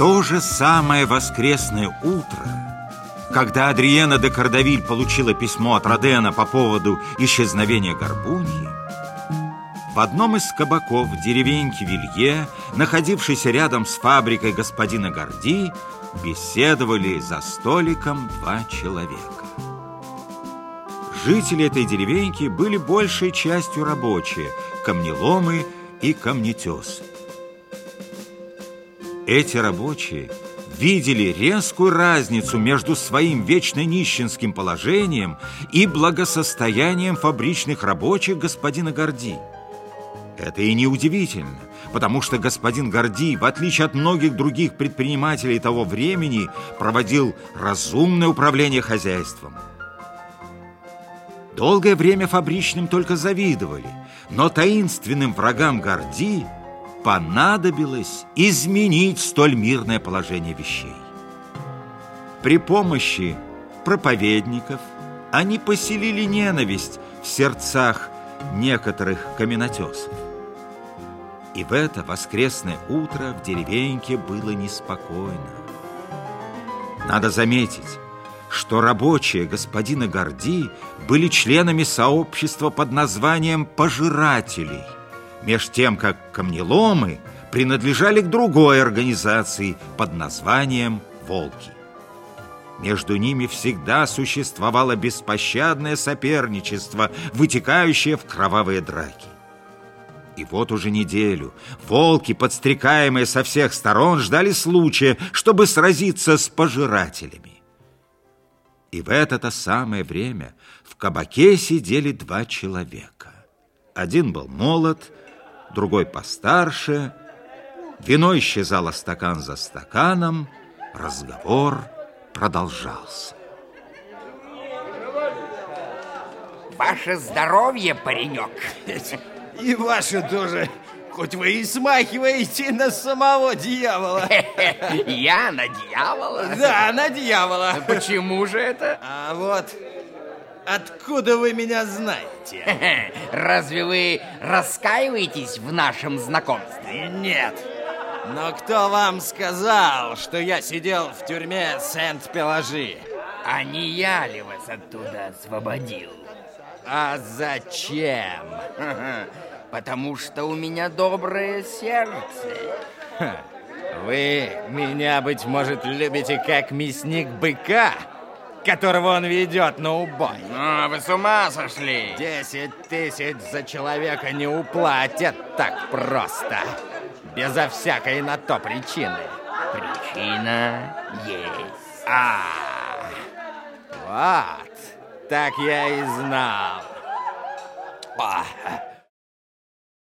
то же самое воскресное утро, когда Адриена де Кардавиль получила письмо от Родена по поводу исчезновения Горбуньи, в одном из кабаков деревеньки Вилье, находившейся рядом с фабрикой господина Горди, беседовали за столиком два человека. Жители этой деревеньки были большей частью рабочие, камнеломы и камнетесы. Эти рабочие видели резкую разницу между своим вечно нищенским положением и благосостоянием фабричных рабочих господина Горди. Это и не удивительно, потому что господин Горди, в отличие от многих других предпринимателей того времени, проводил разумное управление хозяйством. Долгое время фабричным только завидовали, но таинственным врагам Горди понадобилось изменить столь мирное положение вещей. При помощи проповедников они поселили ненависть в сердцах некоторых каменотесов. И в это воскресное утро в деревеньке было неспокойно. Надо заметить, что рабочие господина Горди были членами сообщества под названием «пожирателей», меж тем, как камнеломы принадлежали к другой организации под названием «волки». Между ними всегда существовало беспощадное соперничество, вытекающее в кровавые драки. И вот уже неделю волки, подстрекаемые со всех сторон, ждали случая, чтобы сразиться с пожирателями. И в это-то самое время в кабаке сидели два человека. Один был молод, другой постарше. Вино исчезало стакан за стаканом, разговор продолжался. Ваше здоровье, паренек. И ваше тоже. Хоть вы и смахиваете на самого дьявола. Я на дьявола? Да, на дьявола. Почему же это? А вот откуда вы меня знаете? Разве вы раскаиваетесь в нашем знакомстве? Нет. Но кто вам сказал, что я сидел в тюрьме Сент-Пеложи? А не я ли вас оттуда освободил? А зачем? Потому что у меня доброе сердце. Вы меня, быть может, любите как мясник быка, которого он ведет на убой. Ну, вы с ума сошли. Десять тысяч за человека не уплатят так просто. Безо всякой на то причины. Причина есть. А, вот. Так я и знал. А,